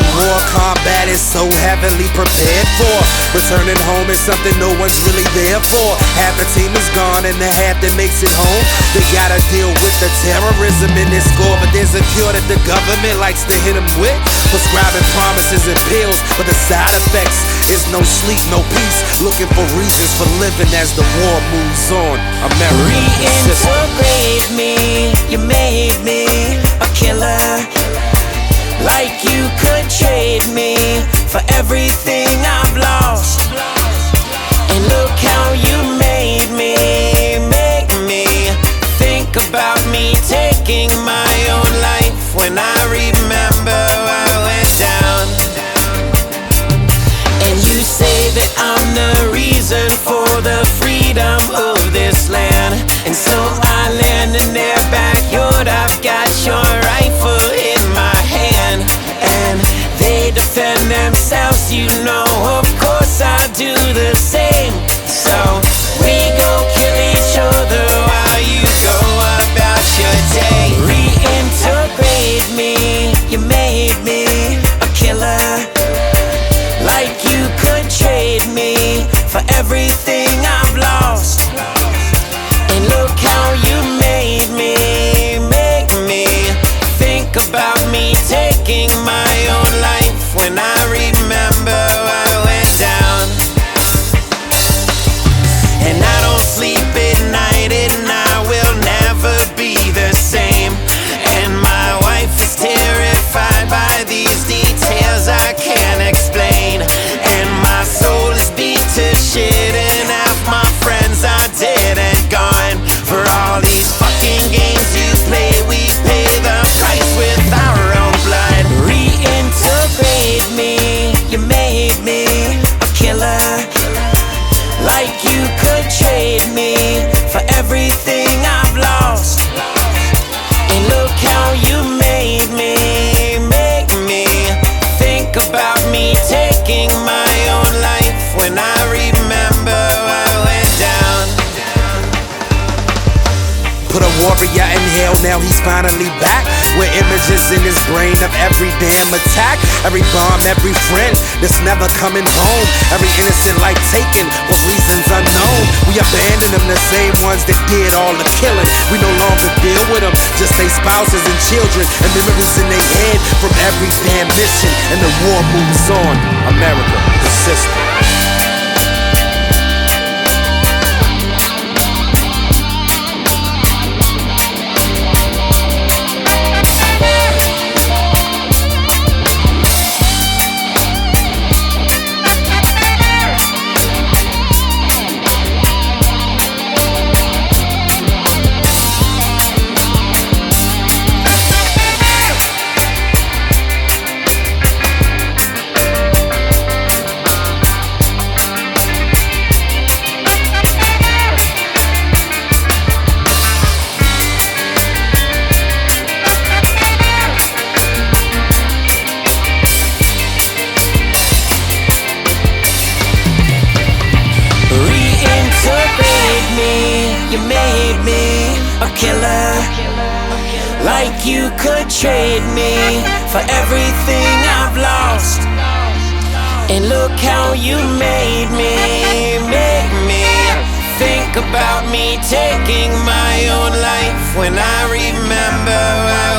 What combat is so heavily prepared for? Returning home is something no one's really there for. Half the team is gone and the half that makes it home. They gotta deal with the terrorism in this score, but there's a cure that the government likes to hit them with. Prescribing promises and pills, but the side effects is no sleep, no peace. Looking for reasons for living as the war moves on. America. Reintegrate me, you made me trade me for everything I've lost. And look how you made me, make me think about me taking my own life when I remember defend themselves, you know. Of course, I do the same. So we go kill each other while you go about your day. Reintegrate me, you made me a killer. Like you could trade me for everything I've lost. And look how you made me, make me think about me taking my when I In hell, now he's finally back. With images in his brain of every damn attack. Every bomb, every friend that's never coming home. Every innocent life taken for reasons unknown. We abandon them, the same ones that did all the killing. We no longer deal with them, just their spouses and children. And memories in their head from every damn mission. And the war moves on. America, the killer. Like you could trade me for everything I've lost. And look how you made me, make me think about me taking my own life when I remember I